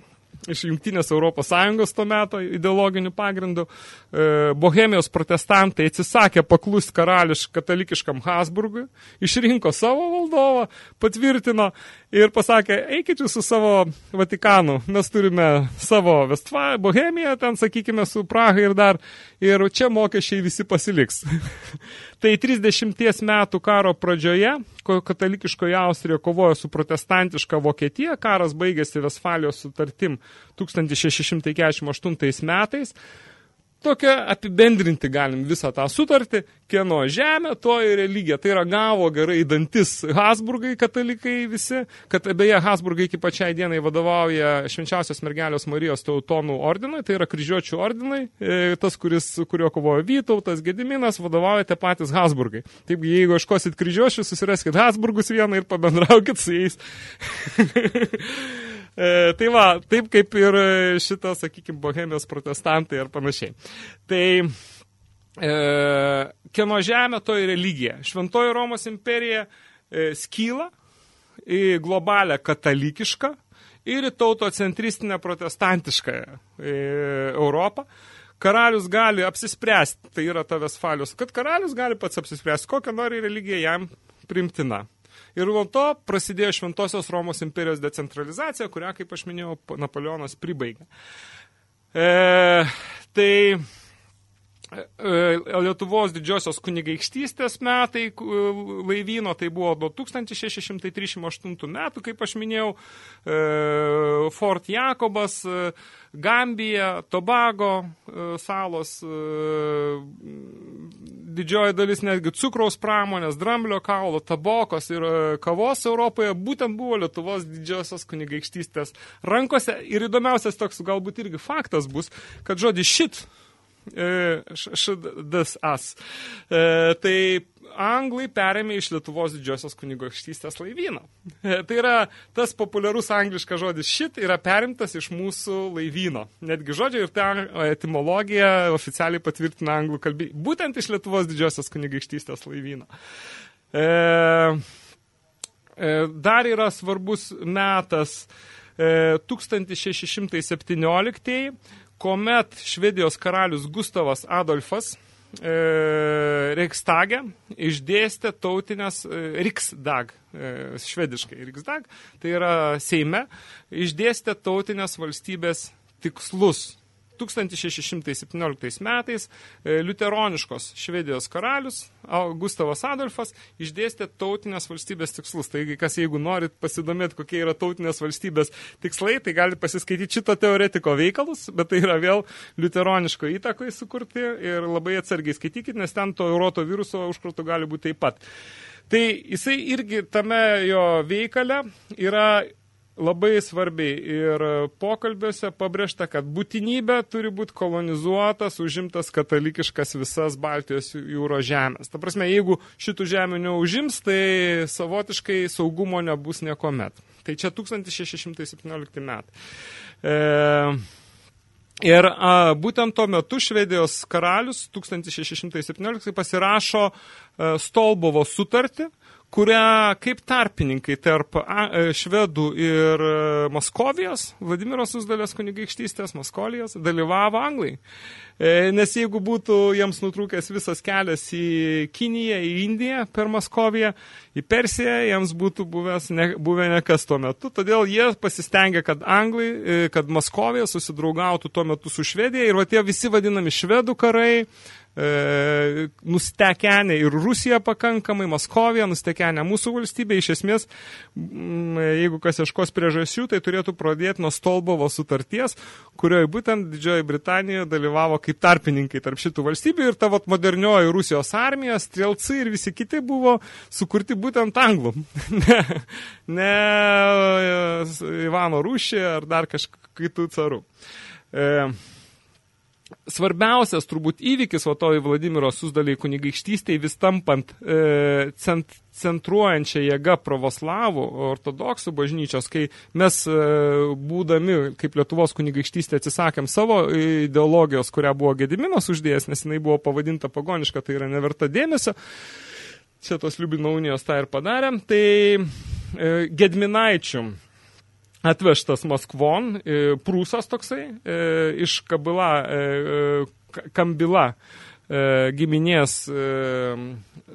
[SPEAKER 3] iš Jungtinės Europos Sąjungos to meto ideologinių pagrindų. E, Bohemijos protestantai atsisakė paklust karališ katalikiškam Habsburgui, išrinko savo valdovą, patvirtino ir pasakė, eikit jūs su savo Vatikanu, mes turime savo Vestfą, Bohemiją, ten sakykime su Praha ir dar, ir čia mokesčiai visi pasiliks. tai 30 metų karo pradžioje katalikiškoje Austrijoje kovojo su protestantiška Vokietija, karas baigėsi Vesfalijos sutartim 1648 metais, Tokia apibendrinti galim visą tą sutartį, kieno žemė, to ir religija. Tai yra gavo gerai dantis Hasburgai, katalikai visi, kad beje Hasburgai iki pačiai dienai vadovauja švenčiausios mergelės Marijos tautonų ordinai, tai yra kryžiuočių ordinai, e, tas, kuris, kurio kovojo Vytautas, Gediminas, vadovauja tie patys Hasburgai. Taip, jeigu iškosit kryžiuočių, susiraskit Hasburgus vieną ir pabendraukit su jais. E, tai va, taip kaip ir šitą, sakykime, bohemijos protestantai ar panašiai. Tai e, kieno žemė, to ir religija. Šventoji Romos imperija e, skyla į globalę katalikišką ir į tautocentristinę protestantišką e, Europą. Karalius gali apsispręsti, tai yra ta Vesfalius, kad karalius gali pats apsispręsti, kokią nori religiją jam primtina. Ir nuo to prasidėjo Šventosios Romos imperijos decentralizacija, kurią, kaip aš minėjau, Napoleonas pribaigė. E, tai Lietuvos didžiosios kunigaikštystės metai ku- laivyno, tai buvo nuo 1638 metų, kaip aš minėjau, e, Fort Jakobas, e, Gambija, Tobago e, salos, e, didžioji dalis netgi cukraus pramonės, dramblio kaulo, tabokos ir e, kavos Europoje būtent buvo Lietuvos didžiosios kunigaikštystės rankose. Ir įdomiausias toks galbūt irgi faktas bus, kad žodis šit šdas as. E, tai anglai perėmė iš Lietuvos didžiosios kunigaikštystės laivyną. E, tai yra tas populiarus angliškas žodis šit yra perimtas iš mūsų laivyno. Netgi žodžiai ir ta etimologija oficialiai patvirtina anglų kalbį. Būtent iš Lietuvos didžiosios kunigaikštystės laivyno. E, e, dar yra svarbus metas e, 1617, kuomet Švedijos karalius Gustavas Adolfas e, Reikstage išdėstė tautinės e, Riksdag, e, švediškai Riksdag, tai yra Seime, išdėstė tautinės valstybės tikslus. 1617 metais e, liuteroniškos Švedijos karalius Gustavas Adolfas išdėstė tautinės valstybės tikslus. Taigi, kas jeigu norit pasidomėti, kokie yra tautinės valstybės tikslai, tai galite pasiskaityti šito teoretiko veikalus, bet tai yra vėl liuteroniško įtakoje sukurti ir labai atsargiai skaitykit, nes ten to euroto viruso užkrato gali būti taip pat. Tai jisai irgi tame jo veikale yra labai svarbiai ir pokalbiuose pabrėžta, kad būtinybė turi būti kolonizuotas, užimtas katalikiškas visas Baltijos jūros žemės. Ta prasme, jeigu šitų žemių neužims, tai savotiškai saugumo nebus niekomet. Tai čia 1617 metai. E, Ir a, būtent tuo metu Švedijos karalius 1617 pasirašo a, Stolbovo sutartį, kurią kaip tarpininkai tarp e, švedų ir e, Maskovijos, Vladimiro Susdalės kunigaikštystės Maskolijos, dalyvavo anglai. E, Nes jeigu būtų jiems nutrūkęs visas kelias į Kiniją, į Indiją per Maskoviją, į Persiją, jiems būtų buvęs ne, buvę nekas tuo metu. Todėl jie pasistengė, kad anglai, kad Maskovija susidraugautų tuo metu su Švedija ir va tie visi vadinami švedų karai, e, nustekenė ir Rusija pakankamai, Maskovija, nustekenė mūsų valstybė. Iš esmės, m, jeigu kas ieškos priežasčių, tai turėtų pradėti nuo Stolbovo sutarties, kurioje būtent Didžioji Britanija dalyvavo kaip tarpininkai tarp šitų valstybių ir ta vat, modernioji Rusijos armija, strelcai ir visi kiti buvo sukurti būtent anglų. ne, ne e, Ivano Rūšė ar dar kažkitų carų. E, svarbiausias turbūt įvykis, į Vladimiro Susdaliai kunigaikštystėje vis tampant e, cent, centruojančią jėgą pravoslavų ortodoksų bažnyčios, kai mes e, būdami kaip Lietuvos kunigaikštystė atsisakėm savo ideologijos, kurią buvo Gediminas uždėjęs, nes jinai buvo pavadinta pagoniška, tai yra neverta dėmesio. Čia tos Liubino unijos tą ir padarėm. Tai e, Gedminaičių atvežtas Maskvon, e, prūsas toksai, e, iš Kabila, e, Ka- Kambila giminės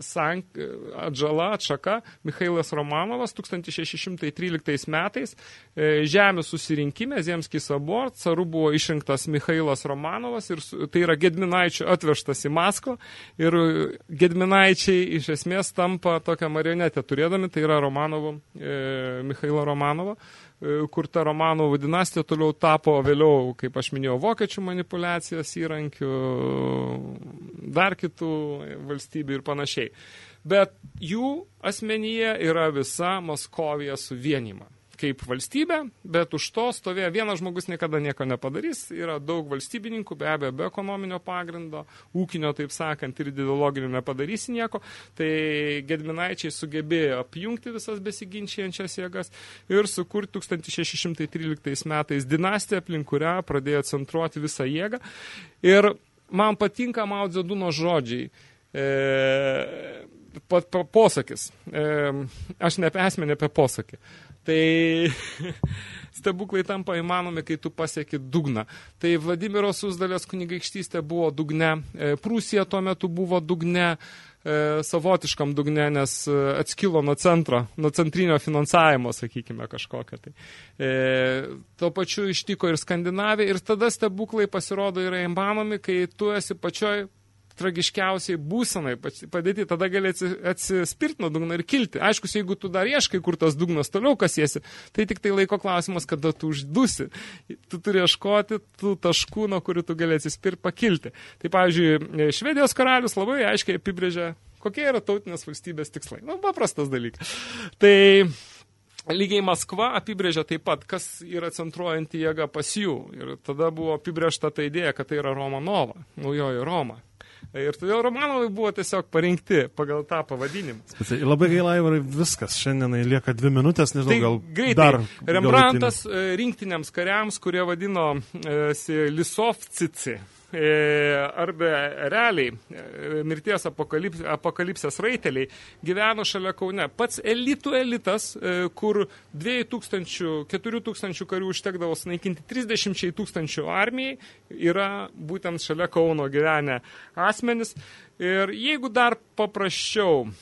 [SPEAKER 3] sank, atžala, atšaka, Mikhailas Romanovas 1613 metais. Žemės susirinkime, Zemskis Sabor, caru buvo išrinktas Mikhailas Romanovas ir tai yra Gedminaičių atvežtas į Maskvą. Ir Gedminaičiai iš esmės tampa tokią marionetę turėdami, tai yra Romanovo, e, Mikhailo Romanovo kur ta Romanovų dinastija toliau tapo vėliau, kaip aš minėjau, vokiečių manipulacijos įrankių, dar kitų valstybių ir panašiai. Bet jų asmenyje yra visa Moskovija suvienima kaip valstybė, bet už to stovėjo vienas žmogus niekada nieko nepadarys, yra daug valstybininkų, be abejo, be ekonominio pagrindo, ūkinio, taip sakant, ir ideologinio nepadarysi nieko, tai Gedminaičiai sugebėjo apjungti visas besiginčiančias jėgas ir sukurti 1613 metais dinastiją, aplink kurią pradėjo centruoti visą jėgą. Ir man patinka Mao Dzeduno žodžiai. E, posakis. E, aš ne apie esmenį, apie posakį. Tai stebuklai tampa įmanomi, kai tu pasieki dugną. Tai Vladimiro Susdalės kunigaikštystė buvo dugne, e, Prūsija tuo metu buvo dugne, e, savotiškam dugne, nes e, atskilo nuo centro, nuo centrinio finansavimo, sakykime, kažkokią. Tai. E, tuo pačiu ištiko ir Skandinavija ir tada stebuklai pasirodo yra įmanomi, kai tu esi pačioj tragiškiausiai būsenai padėti, tada gali atsi- atsispirti nuo dugno ir kilti. Aišku, jeigu tu dar ieškai, kur tas dugnas toliau kasiesi, tai tik tai laiko klausimas, kada tu uždusi. Tu turi ieškoti tų taškų, nuo kurių tu gali atsispirti pakilti. Tai, pavyzdžiui, Švedijos karalius labai aiškiai apibrėžia, kokie yra tautinės valstybės tikslai. Nu, paprastas dalykas. Tai Lygiai Maskva apibrėžia taip pat, kas yra centruojanti jėga pas jų. Ir tada buvo apibrėžta ta idėja, kad tai yra Romanova, naujoji Roma. Ir todėl Romanovai buvo tiesiog parinkti pagal tą pavadinimą.
[SPEAKER 2] Tai labai gaila, Aivarai, viskas. Šiandien lieka dvi minutės, nežinau,
[SPEAKER 3] Tai
[SPEAKER 2] gal
[SPEAKER 3] greitai.
[SPEAKER 2] dar.
[SPEAKER 3] Rembrantas e, rinktiniams kariams, kurie vadino e, Lisovcici, arba realiai e, mirties apokalips, apokalipsės raiteliai, gyveno šalia Kaune. Pats elitų elitas, e, kur 2000-4000 karių užtekdavo sunaikinti 30 tūkstančių armijai, yra būtent šalia Kauno gyvenę asmenis. Ir jeigu dar paprasčiau e,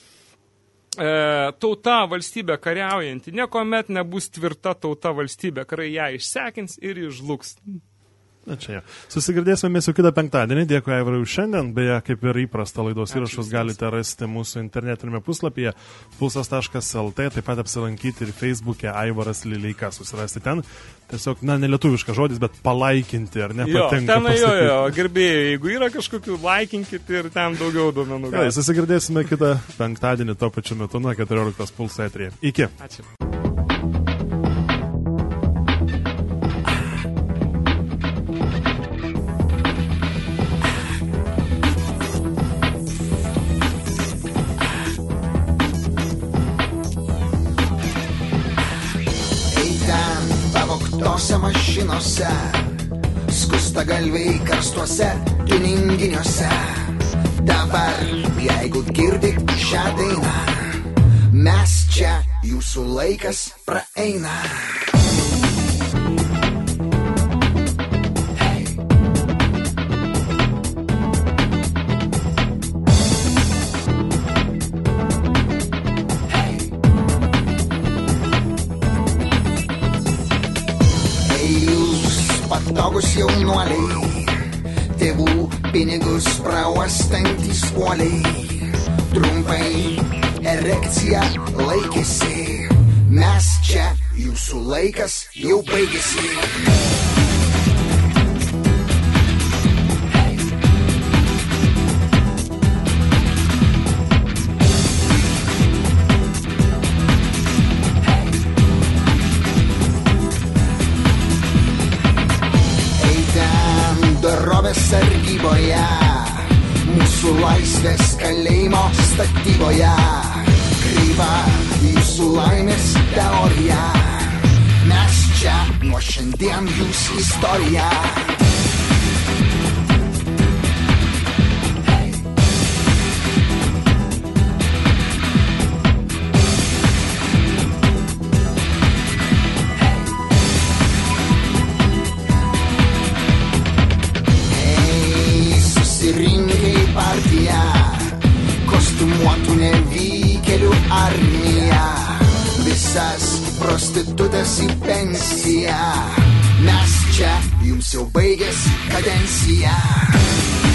[SPEAKER 3] tauta valstybė kariaujanti, niekuomet nebus tvirta tauta valstybė, karai ją išsekins ir išžlugs.
[SPEAKER 2] Na čia jau. Susigirdėsime mes jau kitą penktadienį. Dėkui, Aivarai, už šiandien. Beje, kaip ir įprasta laidos įrašus galite rasti mūsų internetinėme puslapyje pulsas.lt, taip pat apsilankyti ir Facebook'e Aivaras Lileika. Susirasti ten. Tiesiog, na, nelietuviškas žodis, bet palaikinti, ar ne?
[SPEAKER 3] Jo, ten jo, jo, gerbėjai, jeigu yra kažkokių, laikinkit ir ten daugiau duomenų.
[SPEAKER 2] Gerai, susigirdėsime kitą penktadienį tuo pačiu metu nuo 14 pulsą etrėje. Iki.
[SPEAKER 3] Ačiū.
[SPEAKER 5] Galviai karstuose, tuninginiuose. Dabar, jeigu girdi šią dainą, mes čia, jūsų laikas praeina. Patogus jaunuoliai, tėvų pinigus prauostantys uoliai. Trumpai erekcija laikėsi, mes čia, jūsų laikas jau baigėsi. Sargyboje, mūsų laisvės kalėjimo statyboje, kryva jūsų laimės teorija. Mes čia nuo šiandien jūs istorija. Jums jau